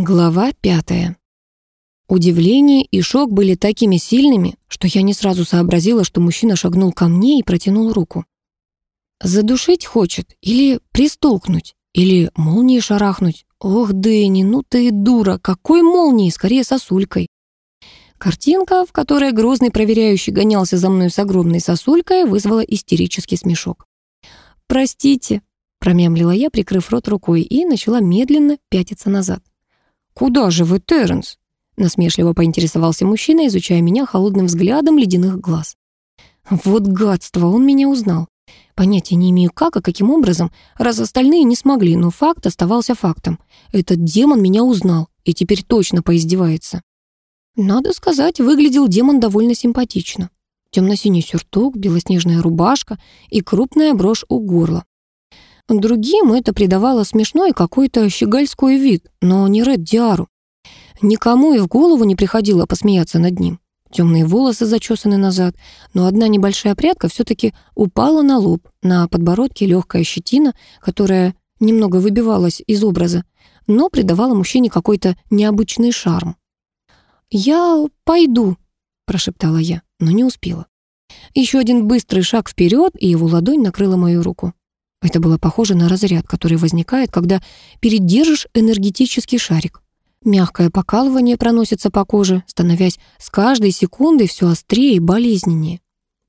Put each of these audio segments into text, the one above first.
Глава пятая. Удивление и шок были такими сильными, что я не сразу сообразила, что мужчина шагнул ко мне и протянул руку. Задушить хочет или пристолкнуть, или молнией шарахнуть. Ох, Дэнни, ну ты и дура, какой молнией, скорее сосулькой. Картинка, в которой грозный проверяющий гонялся за мной с огромной сосулькой, вызвала истерический смешок. «Простите», — промямлила я, прикрыв рот рукой, и начала медленно пятиться назад. «Куда же вы, Терренс?» Насмешливо поинтересовался мужчина, изучая меня холодным взглядом ледяных глаз. «Вот гадство, он меня узнал. Понятия не имею как и каким образом, раз остальные не смогли, но факт оставался фактом. Этот демон меня узнал и теперь точно поиздевается. Надо сказать, выглядел демон довольно симпатично. Темно-синий сюртук, белоснежная рубашка и крупная брошь у горла. Другим это придавало смешной какой-то щегольской вид, но не Ред Диару. Никому и в голову не приходило посмеяться над ним. Темные волосы зачесаны назад, но одна небольшая прядка все-таки упала на лоб, на подбородке легкая щетина, которая немного выбивалась из образа, но придавала мужчине какой-то необычный шарм. «Я пойду», — прошептала я, но не успела. Еще один быстрый шаг вперед, и его ладонь накрыла мою руку. Это было похоже на разряд, который возникает, когда передержишь энергетический шарик. Мягкое покалывание проносится по коже, становясь с каждой секундой все острее и болезненнее.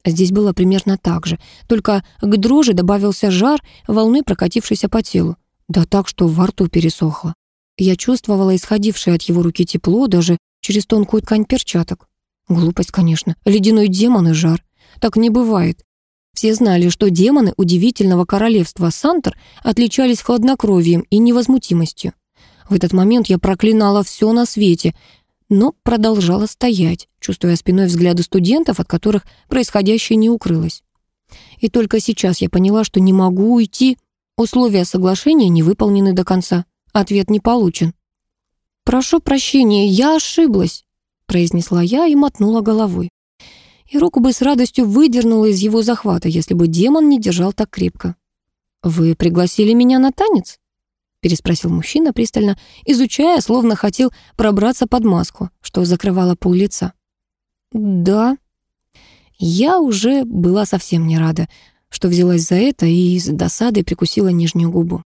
Здесь было примерно так же, только к дрожи добавился жар, волной прокатившейся по телу. Да так, что во рту пересохло. Я чувствовала исходившее от его руки тепло даже через тонкую ткань перчаток. Глупость, конечно. Ледяной демон и жар. Так не бывает. Все знали, что демоны удивительного королевства Сантер отличались хладнокровием и невозмутимостью. В этот момент я проклинала все на свете, но продолжала стоять, чувствуя спиной взгляды студентов, от которых происходящее не укрылось. И только сейчас я поняла, что не могу уйти. Условия соглашения не выполнены до конца. Ответ не получен. «Прошу прощения, я ошиблась», — произнесла я и мотнула головой и руку бы с радостью выдернула из его захвата, если бы демон не держал так крепко. «Вы пригласили меня на танец?» переспросил мужчина, пристально изучая, словно хотел пробраться под маску, что закрывала пол лица. «Да». Я уже была совсем не рада, что взялась за это и с досадой прикусила нижнюю губу.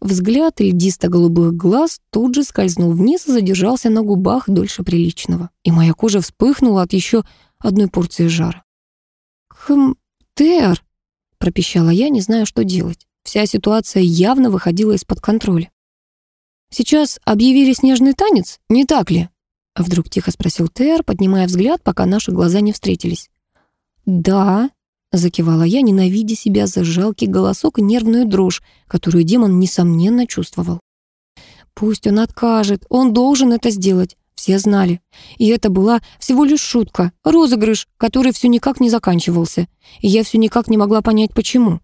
Взгляд льдисто-голубых глаз тут же скользнул вниз и задержался на губах дольше приличного. И моя кожа вспыхнула от еще одной порции жара. «Хм, Тер!» — пропищала я, не зная, что делать. Вся ситуация явно выходила из-под контроля. «Сейчас объявили снежный танец, не так ли?» Вдруг тихо спросил Тер, поднимая взгляд, пока наши глаза не встретились. «Да», — закивала я, ненавидя себя за жалкий голосок и нервную дрожь, которую демон, несомненно, чувствовал. «Пусть он откажет, он должен это сделать. Все знали. И это была всего лишь шутка, розыгрыш, который все никак не заканчивался. И я все никак не могла понять, почему.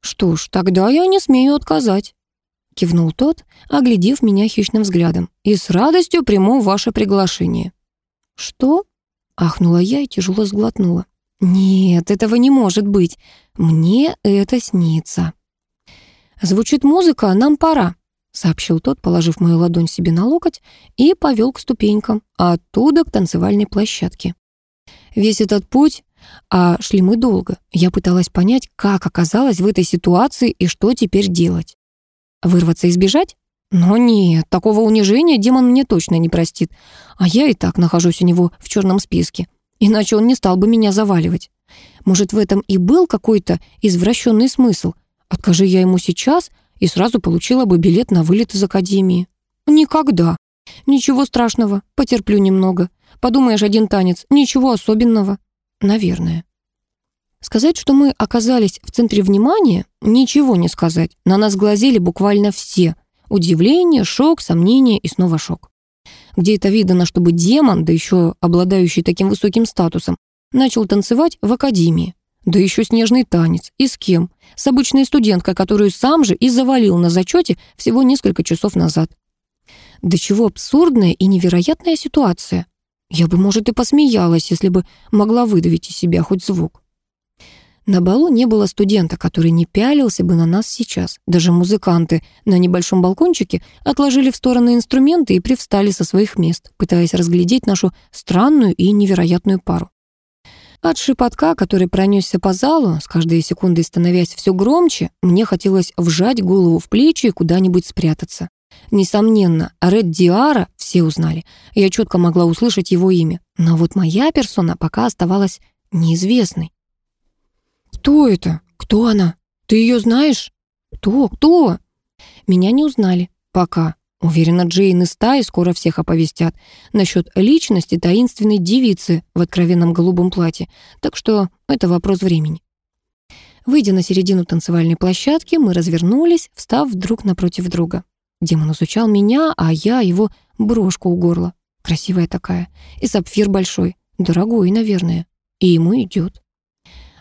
«Что ж, тогда я не смею отказать», — кивнул тот, оглядев меня хищным взглядом. «И с радостью приму ваше приглашение». «Что?» — ахнула я и тяжело сглотнула. «Нет, этого не может быть. Мне это снится». «Звучит музыка, нам пора», сообщил тот, положив мою ладонь себе на локоть и повел к ступенькам, оттуда к танцевальной площадке. Весь этот путь, а шли мы долго, я пыталась понять, как оказалась в этой ситуации и что теперь делать. Вырваться и сбежать? Но нет, такого унижения демон мне точно не простит, а я и так нахожусь у него в черном списке, иначе он не стал бы меня заваливать. Может, в этом и был какой-то извращенный смысл? Откажи я ему сейчас — и сразу получила бы билет на вылет из академии. Никогда. Ничего страшного, потерплю немного. Подумаешь, один танец, ничего особенного. Наверное. Сказать, что мы оказались в центре внимания, ничего не сказать. На нас глазели буквально все. Удивление, шок, сомнение и снова шок. Где это видано, чтобы демон, да еще обладающий таким высоким статусом, начал танцевать в академии? Да еще снежный танец. И с кем? С обычной студенткой, которую сам же и завалил на зачете всего несколько часов назад. Да чего абсурдная и невероятная ситуация. Я бы, может, и посмеялась, если бы могла выдавить из себя хоть звук. На балу не было студента, который не пялился бы на нас сейчас. Даже музыканты на небольшом балкончике отложили в стороны инструменты и привстали со своих мест, пытаясь разглядеть нашу странную и невероятную пару. От шепотка, который пронесся по залу, с каждой секундой становясь все громче, мне хотелось вжать голову в плечи и куда-нибудь спрятаться. Несомненно, Ред Диара все узнали. Я четко могла услышать его имя. Но вот моя персона пока оставалась неизвестной. «Кто это? Кто она? Ты ее знаешь?» «Кто? Кто?» Меня не узнали. Пока. Уверена, Джейн и Стаи скоро всех оповестят насчет личности таинственной девицы в откровенном голубом платье, так что это вопрос времени. Выйдя на середину танцевальной площадки, мы развернулись, встав друг напротив друга. Демон изучал меня, а я его брошку у горла. Красивая такая. И сапфир большой. Дорогой, наверное. И ему идет.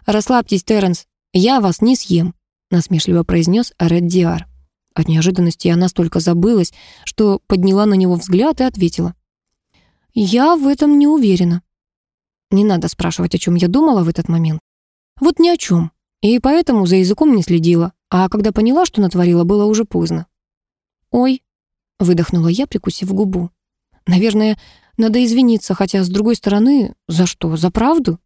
«Расслабьтесь, Терренс, я вас не съем», насмешливо произнес Ред Диар. От неожиданности я настолько забылась, что подняла на него взгляд и ответила. «Я в этом не уверена». Не надо спрашивать, о чем я думала в этот момент. Вот ни о чем. И поэтому за языком не следила. А когда поняла, что натворила, было уже поздно. «Ой», — выдохнула я, прикусив губу. «Наверное, надо извиниться, хотя, с другой стороны, за что? За правду?»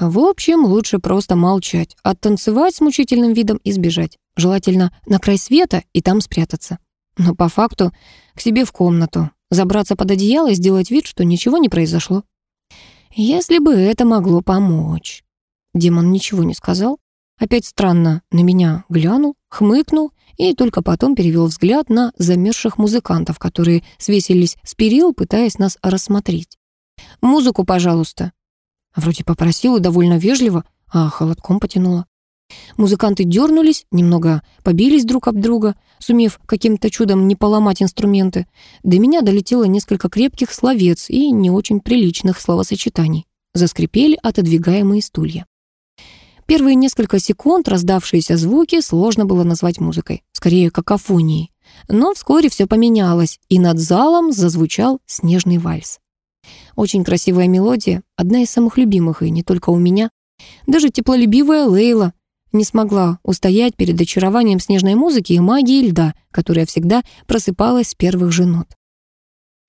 В общем, лучше просто молчать, оттанцевать с мучительным видом и сбежать. Желательно на край света и там спрятаться. Но по факту к себе в комнату, забраться под одеяло и сделать вид, что ничего не произошло. Если бы это могло помочь. Демон ничего не сказал. Опять странно на меня глянул, хмыкнул и только потом перевел взгляд на замерзших музыкантов, которые свесились с перил, пытаясь нас рассмотреть. «Музыку, пожалуйста», Вроде попросила довольно вежливо, а холодком потянула. Музыканты дернулись, немного побились друг об друга, сумев каким-то чудом не поломать инструменты. До меня долетело несколько крепких словец и не очень приличных словосочетаний. Заскрипели отодвигаемые стулья. Первые несколько секунд раздавшиеся звуки сложно было назвать музыкой, скорее какофонией. Но вскоре все поменялось, и над залом зазвучал снежный вальс. Очень красивая мелодия, одна из самых любимых и не только у меня. Даже теплолюбивая Лейла не смогла устоять перед очарованием снежной музыки и магии льда, которая всегда просыпалась с первых же нот.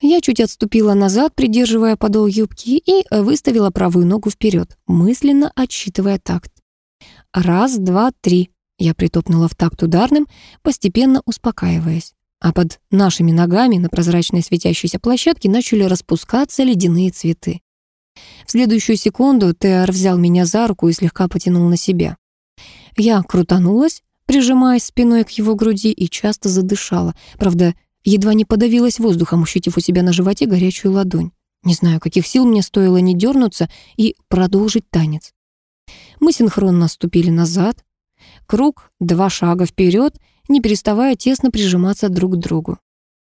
Я чуть отступила назад, придерживая подол юбки, и выставила правую ногу вперед, мысленно отсчитывая такт. Раз, два, три. Я притопнула в такт ударным, постепенно успокаиваясь а под нашими ногами на прозрачной светящейся площадке начали распускаться ледяные цветы. В следующую секунду Теар взял меня за руку и слегка потянул на себя. Я крутанулась, прижимаясь спиной к его груди и часто задышала, правда, едва не подавилась воздухом, ощутив у себя на животе горячую ладонь. Не знаю, каких сил мне стоило не дернуться и продолжить танец. Мы синхронно ступили назад, круг, два шага вперед не переставая тесно прижиматься друг к другу.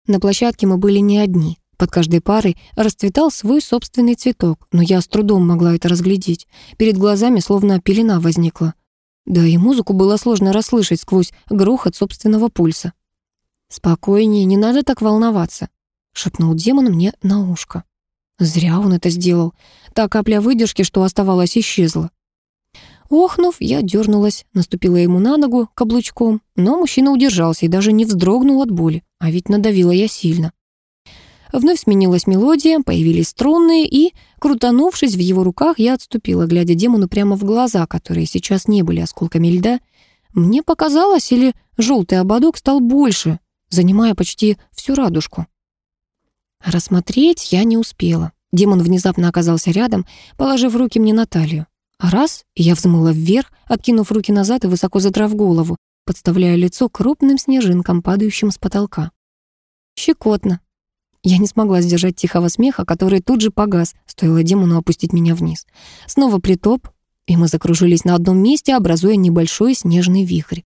На площадке мы были не одни. Под каждой парой расцветал свой собственный цветок, но я с трудом могла это разглядеть. Перед глазами словно пелена возникла. Да и музыку было сложно расслышать сквозь грохот собственного пульса. «Спокойнее, не надо так волноваться», — шепнул демон мне на ушко. Зря он это сделал. Та капля выдержки, что оставалась, исчезла. Охнув, я дернулась, наступила ему на ногу каблучком, но мужчина удержался и даже не вздрогнул от боли, а ведь надавила я сильно. Вновь сменилась мелодия, появились струнные, и, крутанувшись в его руках, я отступила, глядя демону прямо в глаза, которые сейчас не были осколками льда. Мне показалось, или желтый ободок стал больше, занимая почти всю радужку. Рассмотреть я не успела. Демон внезапно оказался рядом, положив руки мне на талию. Раз, и я взмыла вверх, откинув руки назад и высоко задрав голову, подставляя лицо крупным снежинкам, падающим с потолка. Щекотно. Я не смогла сдержать тихого смеха, который тут же погас, стоило демону опустить меня вниз. Снова притоп, и мы закружились на одном месте, образуя небольшой снежный вихрь.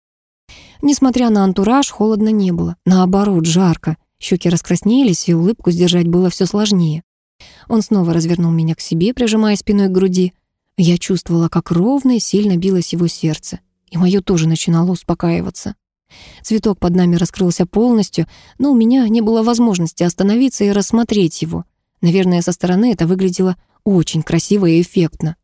Несмотря на антураж, холодно не было. Наоборот, жарко. Щеки раскраснелись, и улыбку сдержать было все сложнее. Он снова развернул меня к себе, прижимая спиной к груди. Я чувствовала, как ровно и сильно билось его сердце, и мое тоже начинало успокаиваться. Цветок под нами раскрылся полностью, но у меня не было возможности остановиться и рассмотреть его. Наверное, со стороны это выглядело очень красиво и эффектно.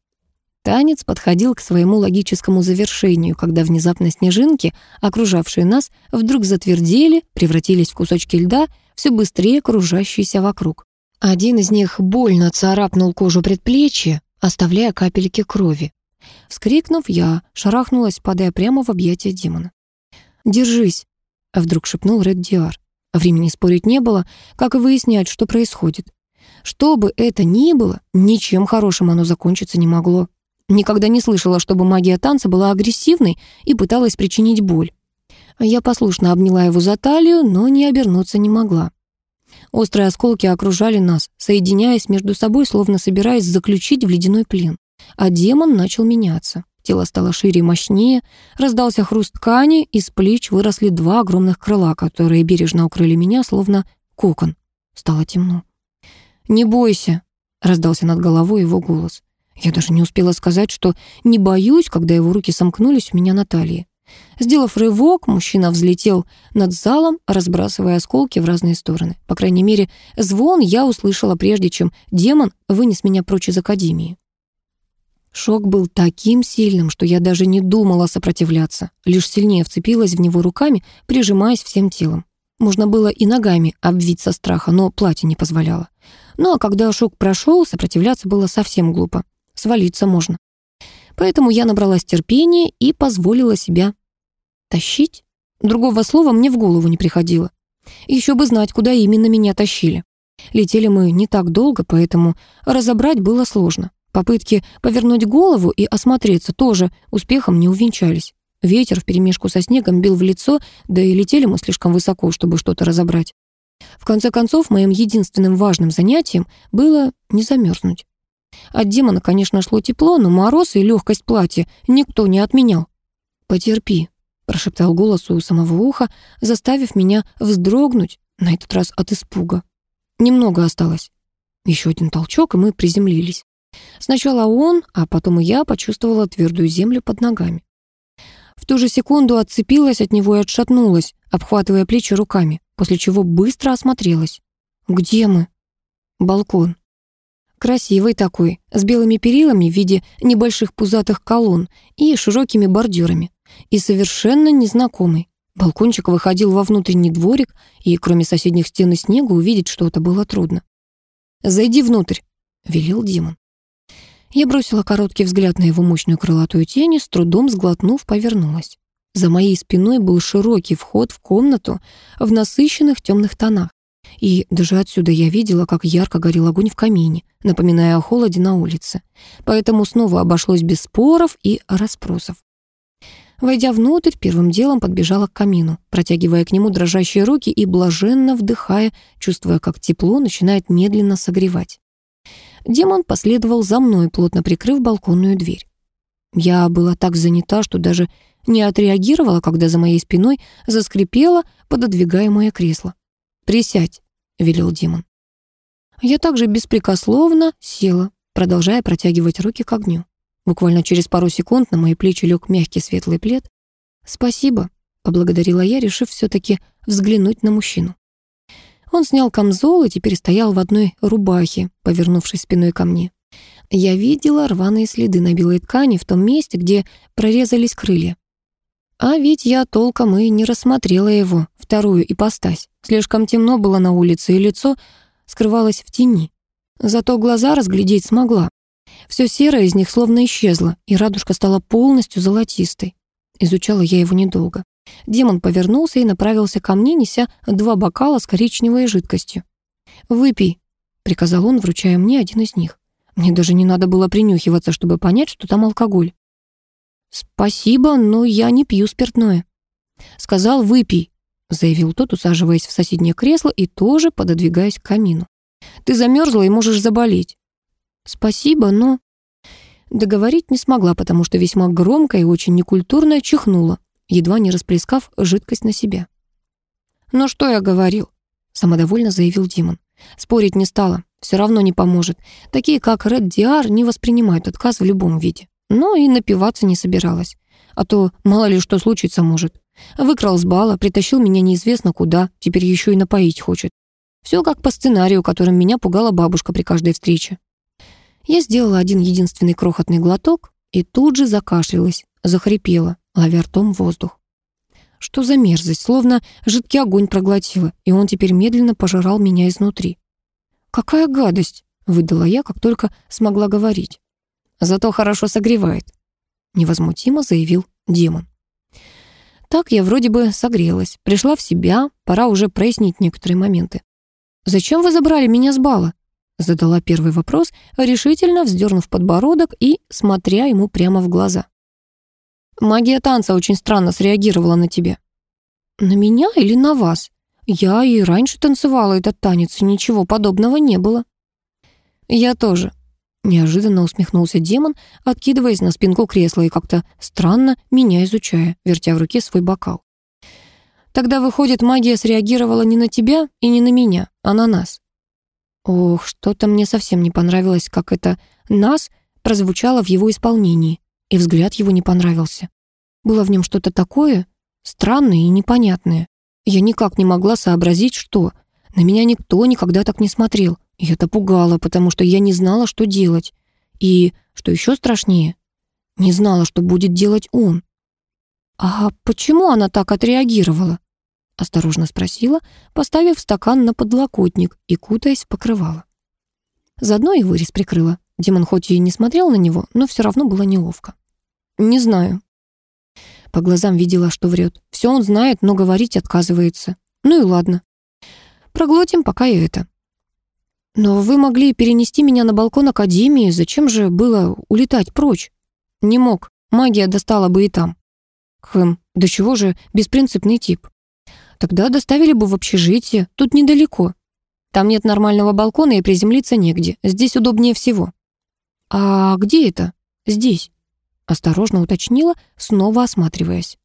Танец подходил к своему логическому завершению, когда внезапно снежинки, окружавшие нас, вдруг затвердели, превратились в кусочки льда, все быстрее кружащиеся вокруг. Один из них больно царапнул кожу предплечья, оставляя капельки крови. Вскрикнув, я шарахнулась, падая прямо в объятия демона. «Держись», — вдруг шепнул Ред Диар. Времени спорить не было, как и выяснять, что происходит. Что бы это ни было, ничем хорошим оно закончиться не могло. Никогда не слышала, чтобы магия танца была агрессивной и пыталась причинить боль. Я послушно обняла его за талию, но не обернуться не могла. Острые осколки окружали нас, соединяясь между собой, словно собираясь заключить в ледяной плен. А демон начал меняться. Тело стало шире и мощнее, раздался хруст ткани, из плеч выросли два огромных крыла, которые бережно укрыли меня, словно кокон. Стало темно. «Не бойся», — раздался над головой его голос. Я даже не успела сказать, что не боюсь, когда его руки сомкнулись у меня на талии. Сделав рывок, мужчина взлетел над залом, разбрасывая осколки в разные стороны. По крайней мере, звон я услышала прежде, чем демон вынес меня прочь из академии. Шок был таким сильным, что я даже не думала сопротивляться, лишь сильнее вцепилась в него руками, прижимаясь всем телом. Можно было и ногами обвить со страха, но платье не позволяло. Ну а когда шок прошел, сопротивляться было совсем глупо. Свалиться можно. Поэтому я набралась терпения и позволила себя тащить. Другого слова мне в голову не приходило. Еще бы знать, куда именно меня тащили. Летели мы не так долго, поэтому разобрать было сложно. Попытки повернуть голову и осмотреться тоже успехом не увенчались. Ветер вперемешку со снегом бил в лицо, да и летели мы слишком высоко, чтобы что-то разобрать. В конце концов, моим единственным важным занятием было не замерзнуть. От демона, конечно, шло тепло, но мороз и легкость платья никто не отменял. «Потерпи», — прошептал голос у самого уха, заставив меня вздрогнуть, на этот раз от испуга. Немного осталось. Еще один толчок, и мы приземлились. Сначала он, а потом и я почувствовала твердую землю под ногами. В ту же секунду отцепилась от него и отшатнулась, обхватывая плечи руками, после чего быстро осмотрелась. «Где мы?» «Балкон». Красивый такой, с белыми перилами в виде небольших пузатых колонн и широкими бордюрами. И совершенно незнакомый. Балкончик выходил во внутренний дворик, и кроме соседних стен и снега увидеть что-то было трудно. «Зайди внутрь», — велел Димон. Я бросила короткий взгляд на его мощную крылатую тень и, с трудом сглотнув, повернулась. За моей спиной был широкий вход в комнату в насыщенных темных тонах. И даже отсюда я видела, как ярко горел огонь в камине, напоминая о холоде на улице. Поэтому снова обошлось без споров и расспросов. Войдя внутрь, первым делом подбежала к камину, протягивая к нему дрожащие руки и блаженно вдыхая, чувствуя, как тепло начинает медленно согревать. Демон последовал за мной, плотно прикрыв балконную дверь. Я была так занята, что даже не отреагировала, когда за моей спиной заскрипело пододвигаемое кресло. «Присядь», — велел демон. Я также беспрекословно села, продолжая протягивать руки к огню. Буквально через пару секунд на мои плечи лег мягкий светлый плед. «Спасибо», — поблагодарила я, решив все-таки взглянуть на мужчину. Он снял камзол и теперь стоял в одной рубахе, повернувшись спиной ко мне. Я видела рваные следы на белой ткани в том месте, где прорезались крылья. А ведь я толком и не рассмотрела его, вторую ипостась. Слишком темно было на улице, и лицо скрывалось в тени. Зато глаза разглядеть смогла. Все серое из них словно исчезло, и радужка стала полностью золотистой. Изучала я его недолго. Демон повернулся и направился ко мне, неся два бокала с коричневой жидкостью. «Выпей», — приказал он, вручая мне один из них. Мне даже не надо было принюхиваться, чтобы понять, что там алкоголь. «Спасибо, но я не пью спиртное». «Сказал, выпей», — заявил тот, усаживаясь в соседнее кресло и тоже пододвигаясь к камину. «Ты замерзла и можешь заболеть». «Спасибо, но...» Договорить не смогла, потому что весьма громко и очень некультурно чихнула, едва не расплескав жидкость на себя. «Ну что я говорил?» — самодовольно заявил Димон. Спорить не стала, все равно не поможет. Такие, как Ред Диар, не воспринимают отказ в любом виде но и напиваться не собиралась. А то мало ли что случиться может. Выкрал с бала, притащил меня неизвестно куда, теперь еще и напоить хочет. Все как по сценарию, которым меня пугала бабушка при каждой встрече. Я сделала один единственный крохотный глоток и тут же закашлялась, захрипела, ловя ртом воздух. Что за мерзость, словно жидкий огонь проглотила, и он теперь медленно пожирал меня изнутри. «Какая гадость!» — выдала я, как только смогла говорить. «Зато хорошо согревает», — невозмутимо заявил демон. Так я вроде бы согрелась, пришла в себя, пора уже прояснить некоторые моменты. «Зачем вы забрали меня с бала?» Задала первый вопрос, решительно вздернув подбородок и смотря ему прямо в глаза. «Магия танца очень странно среагировала на тебя». «На меня или на вас? Я и раньше танцевала этот танец, ничего подобного не было». «Я тоже», — неожиданно усмехнулся демон, откидываясь на спинку кресла и как-то странно меня изучая, вертя в руке свой бокал. «Тогда, выходит, магия среагировала не на тебя и не на меня, а на нас». Ох, что-то мне совсем не понравилось, как это «нас» прозвучало в его исполнении, и взгляд его не понравился. Было в нем что-то такое странное и непонятное. Я никак не могла сообразить, что. На меня никто никогда так не смотрел. И это пугало, потому что я не знала, что делать. И, что еще страшнее, не знала, что будет делать он. «А почему она так отреагировала?» Осторожно спросила, поставив стакан на подлокотник и кутаясь в покрывало. Заодно и вырез прикрыла. Димон хоть и не смотрел на него, но все равно было неловко. «Не знаю». По глазам видела, что врет. Все он знает, но говорить отказывается. Ну и ладно. Проглотим пока и это. Но вы могли перенести меня на балкон Академии, зачем же было улетать прочь? Не мог, магия достала бы и там. Хм, до чего же беспринципный тип. Тогда доставили бы в общежитие, тут недалеко. Там нет нормального балкона и приземлиться негде. Здесь удобнее всего. А где это? Здесь. Осторожно уточнила, снова осматриваясь.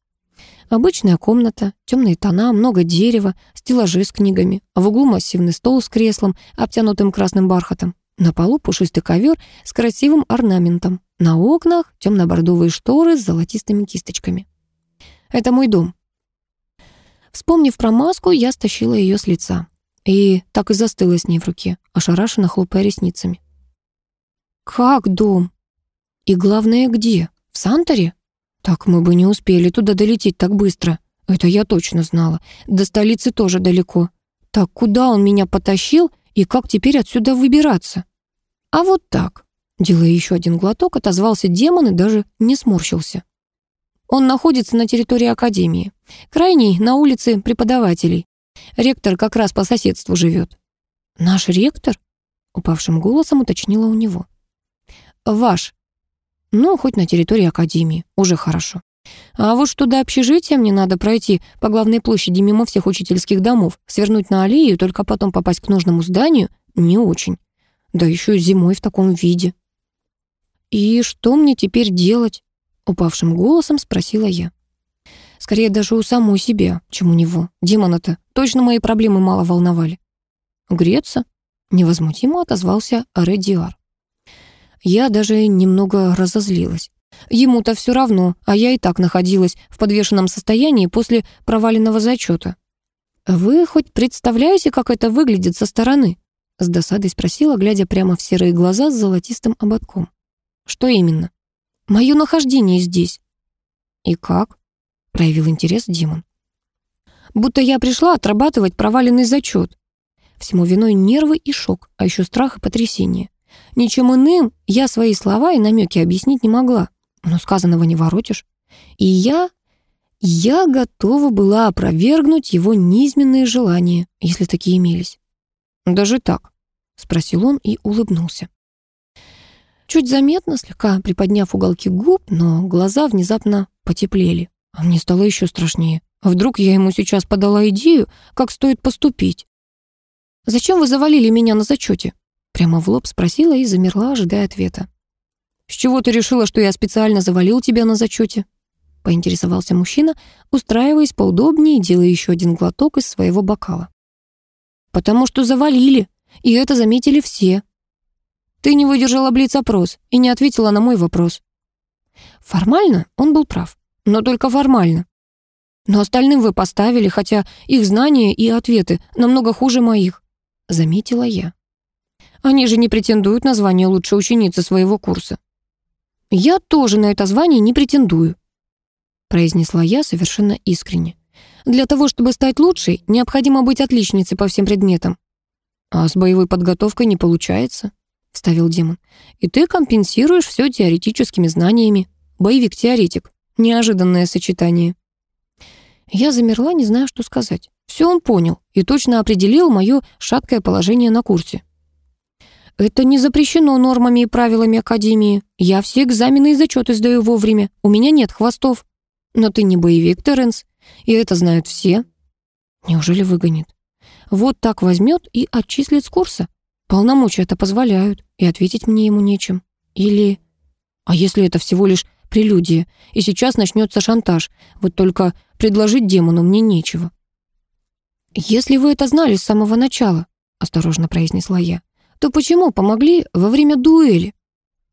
Обычная комната, темные тона, много дерева, стеллажи с книгами, в углу массивный стол с креслом, обтянутым красным бархатом. На полу пушистый ковер с красивым орнаментом. На окнах темно-бордовые шторы с золотистыми кисточками. «Это мой дом», Вспомнив про маску, я стащила ее с лица. И так и застыла с ней в руке, ошарашенно хлопая ресницами. «Как дом? И главное, где? В Санторе? Так мы бы не успели туда долететь так быстро. Это я точно знала. До столицы тоже далеко. Так куда он меня потащил и как теперь отсюда выбираться? А вот так. Делая еще один глоток, отозвался демон и даже не сморщился. Он находится на территории Академии. Крайний на улице преподавателей. Ректор как раз по соседству живет. «Наш ректор?» — упавшим голосом уточнила у него. «Ваш. Ну, хоть на территории Академии. Уже хорошо. А вот что до общежития мне надо пройти по главной площади мимо всех учительских домов, свернуть на аллею и только потом попасть к нужному зданию не очень. Да еще зимой в таком виде. И что мне теперь делать? Упавшим голосом спросила я. Скорее даже у самой себя, чем у него. Демона-то точно мои проблемы мало волновали. «Греться?» — невозмутимо отозвался Редиар. Я даже немного разозлилась. Ему-то все равно, а я и так находилась в подвешенном состоянии после проваленного зачета. «Вы хоть представляете, как это выглядит со стороны?» С досадой спросила, глядя прямо в серые глаза с золотистым ободком. «Что именно?» Мое нахождение здесь». «И как?» — проявил интерес Димон. «Будто я пришла отрабатывать проваленный зачет. Всему виной нервы и шок, а еще страх и потрясение. Ничем иным я свои слова и намеки объяснить не могла, но сказанного не воротишь. И я... я готова была опровергнуть его низменные желания, если такие имелись. «Даже так?» — спросил он и улыбнулся. Чуть заметно, слегка приподняв уголки губ, но глаза внезапно потеплели. А мне стало еще страшнее. Вдруг я ему сейчас подала идею, как стоит поступить. «Зачем вы завалили меня на зачете?» Прямо в лоб спросила и замерла, ожидая ответа. «С чего ты решила, что я специально завалил тебя на зачете?» Поинтересовался мужчина, устраиваясь поудобнее и делая еще один глоток из своего бокала. «Потому что завалили, и это заметили все», ты не выдержала блиц-опрос и не ответила на мой вопрос. Формально он был прав, но только формально. Но остальным вы поставили, хотя их знания и ответы намного хуже моих, заметила я. Они же не претендуют на звание лучшей ученицы своего курса. «Я тоже на это звание не претендую», произнесла я совершенно искренне. «Для того, чтобы стать лучшей, необходимо быть отличницей по всем предметам». «А с боевой подготовкой не получается», — вставил демон. «И ты компенсируешь все теоретическими знаниями. Боевик-теоретик. Неожиданное сочетание». Я замерла, не зная, что сказать. Все он понял и точно определил мое шаткое положение на курсе. «Это не запрещено нормами и правилами Академии. Я все экзамены и зачеты сдаю вовремя. У меня нет хвостов. Но ты не боевик, Терренс, и это знают все». Неужели выгонит? Вот так возьмет и отчислит с курса. Полномочия это позволяют, и ответить мне ему нечем. Или... А если это всего лишь прелюдия, и сейчас начнется шантаж, вот только предложить демону мне нечего. «Если вы это знали с самого начала», — осторожно произнесла я, «то почему помогли во время дуэли?»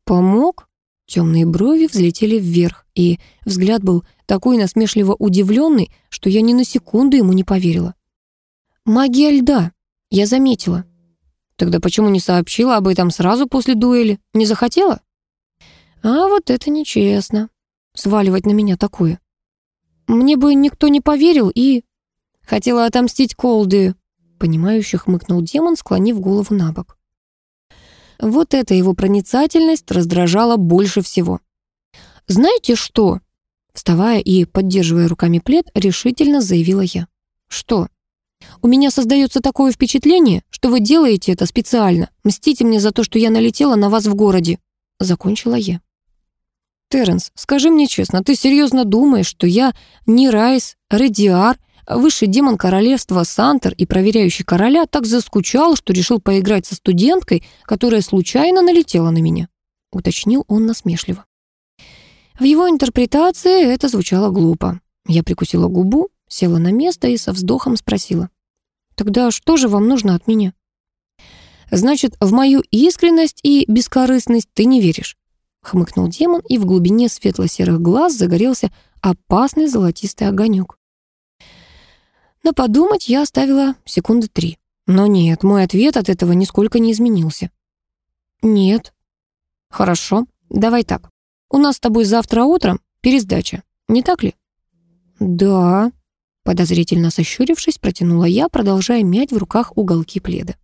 «Помог?» Темные брови взлетели вверх, и взгляд был такой насмешливо удивленный, что я ни на секунду ему не поверила. «Магия льда, я заметила». «Тогда почему не сообщила об этом сразу после дуэли? Не захотела?» «А вот это нечестно, сваливать на меня такое. Мне бы никто не поверил и...» Хотела отомстить Колды, понимающе хмыкнул демон, склонив голову на бок. Вот эта его проницательность раздражала больше всего. «Знаете что?» Вставая и поддерживая руками плед, решительно заявила я. «Что?» «У меня создается такое впечатление, что вы делаете это специально. Мстите мне за то, что я налетела на вас в городе». Закончила я. «Терренс, скажи мне честно, ты серьезно думаешь, что я не Райс, Редиар Высший демон королевства Сантер и проверяющий короля так заскучал, что решил поиграть со студенткой, которая случайно налетела на меня», — уточнил он насмешливо. В его интерпретации это звучало глупо. Я прикусила губу, села на место и со вздохом спросила. «Тогда что же вам нужно от меня?» «Значит, в мою искренность и бескорыстность ты не веришь», — хмыкнул демон, и в глубине светло-серых глаз загорелся опасный золотистый огонек. На подумать я оставила секунды три. Но нет, мой ответ от этого нисколько не изменился. Нет. Хорошо, давай так. У нас с тобой завтра утром пересдача, не так ли? Да. Подозрительно сощурившись, протянула я, продолжая мять в руках уголки пледа.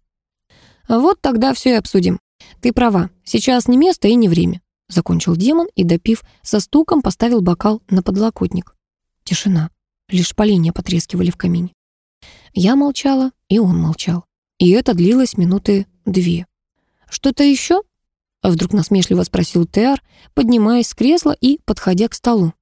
Вот тогда все и обсудим. Ты права, сейчас не место и не время. Закончил демон и, допив, со стуком поставил бокал на подлокотник. Тишина. Лишь поленья потрескивали в камине. Я молчала, и он молчал. И это длилось минуты две. «Что-то еще?» Вдруг насмешливо спросил Теар, поднимаясь с кресла и подходя к столу.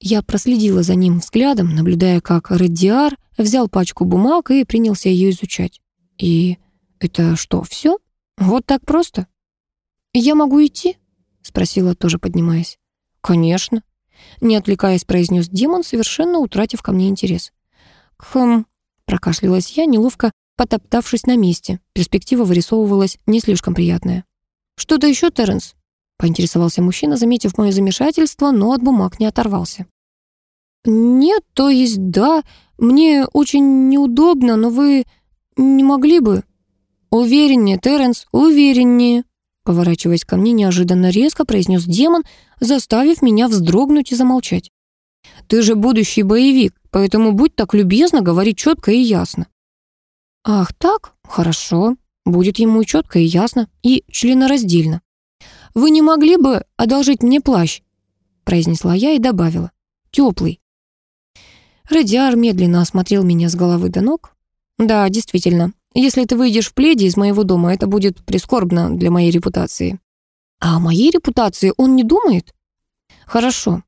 Я проследила за ним взглядом, наблюдая, как Реддиар взял пачку бумаг и принялся ее изучать. «И это что, все? Вот так просто?» «Я могу идти?» — спросила, тоже поднимаясь. «Конечно», не отвлекаясь, произнес демон, совершенно утратив ко мне интерес. «Хм...» — прокашлялась я, неловко потоптавшись на месте. Перспектива вырисовывалась не слишком приятная. «Что-то еще, Терренс?» — поинтересовался мужчина, заметив мое замешательство, но от бумаг не оторвался. «Нет, то есть да, мне очень неудобно, но вы не могли бы...» «Увереннее, Терренс, увереннее», Поворачиваясь ко мне, неожиданно резко произнес демон, заставив меня вздрогнуть и замолчать. «Ты же будущий боевик, поэтому будь так любезна говорить четко и ясно». «Ах так? Хорошо. Будет ему четко, и ясно, и членораздельно. Вы не могли бы одолжить мне плащ?» произнесла я и добавила. «Теплый». Радиар медленно осмотрел меня с головы до ног. «Да, действительно, если ты выйдешь в пледе из моего дома, это будет прискорбно для моей репутации». «А о моей репутации он не думает?» «Хорошо».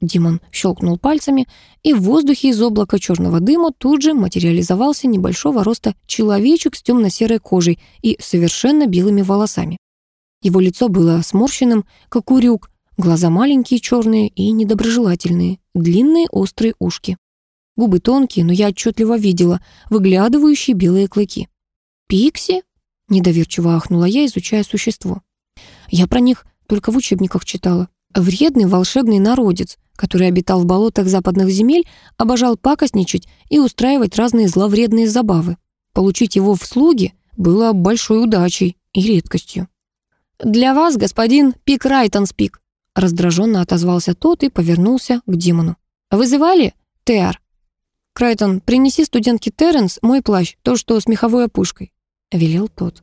Димон щелкнул пальцами, и в воздухе из облака черного дыма тут же материализовался небольшого роста человечек с темно-серой кожей и совершенно белыми волосами. Его лицо было сморщенным, как урюк, глаза маленькие, черные и недоброжелательные, длинные острые ушки. Губы тонкие, но я отчетливо видела выглядывающие белые клыки. «Пикси?» — недоверчиво ахнула я, изучая существо. «Я про них только в учебниках читала. Вредный волшебный народец, который обитал в болотах западных земель, обожал пакостничать и устраивать разные зловредные забавы. Получить его в слуги было большой удачей и редкостью. «Для вас, господин Пик Райтонспик», раздраженно отозвался тот и повернулся к демону. «Вызывали? Теар?» «Крайтон, принеси студентке Терренс мой плащ, то, что с меховой опушкой», — велел тот.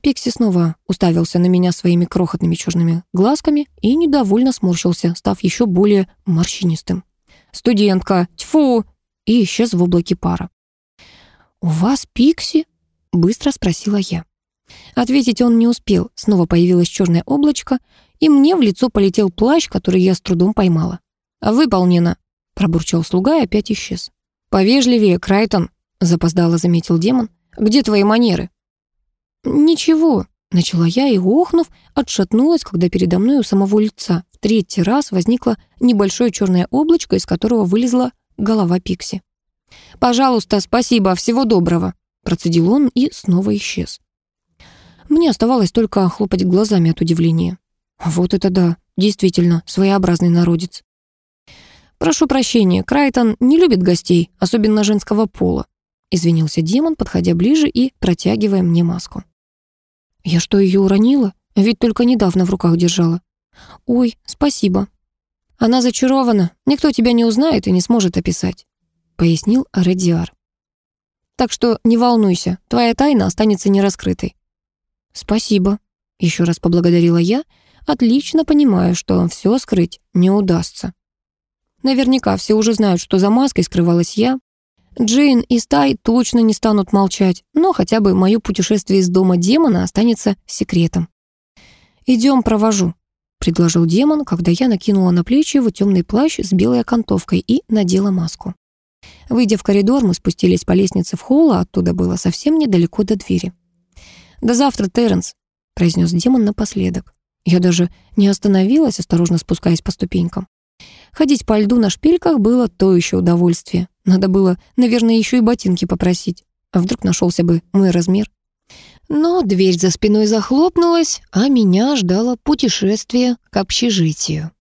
Пикси снова уставился на меня своими крохотными черными глазками и недовольно сморщился, став еще более морщинистым. «Студентка! Тьфу!» и исчез в облаке пара. «У вас Пикси?» — быстро спросила я. Ответить он не успел, снова появилось черное облачко, и мне в лицо полетел плащ, который я с трудом поймала. «Выполнено!» — пробурчал слуга и опять исчез. «Повежливее, Крайтон!» — запоздало заметил демон. «Где твои манеры?» «Ничего», — начала я и, охнув, отшатнулась, когда передо мной у самого лица в третий раз возникло небольшое черное облачко, из которого вылезла голова Пикси. «Пожалуйста, спасибо, всего доброго», — процедил он и снова исчез. Мне оставалось только хлопать глазами от удивления. Вот это да, действительно, своеобразный народец. «Прошу прощения, Крайтон не любит гостей, особенно женского пола», извинился демон, подходя ближе и протягивая мне маску. Я что, ее уронила? Ведь только недавно в руках держала. Ой, спасибо. Она зачарована, никто тебя не узнает и не сможет описать, пояснил Редиар. Так что не волнуйся, твоя тайна останется нераскрытой. Спасибо, еще раз поблагодарила я, отлично понимая, что все скрыть не удастся. Наверняка все уже знают, что за маской скрывалась я, Джейн и Стай точно не станут молчать, но хотя бы мое путешествие из дома демона останется секретом. «Идем, провожу», — предложил демон, когда я накинула на плечи его темный плащ с белой окантовкой и надела маску. Выйдя в коридор, мы спустились по лестнице в холл, а оттуда было совсем недалеко до двери. «До завтра, Терренс», — произнес демон напоследок. Я даже не остановилась, осторожно спускаясь по ступенькам. Ходить по льду на шпильках было то еще удовольствие. Надо было, наверное, еще и ботинки попросить. А вдруг нашелся бы мой размер? Но дверь за спиной захлопнулась, а меня ждало путешествие к общежитию.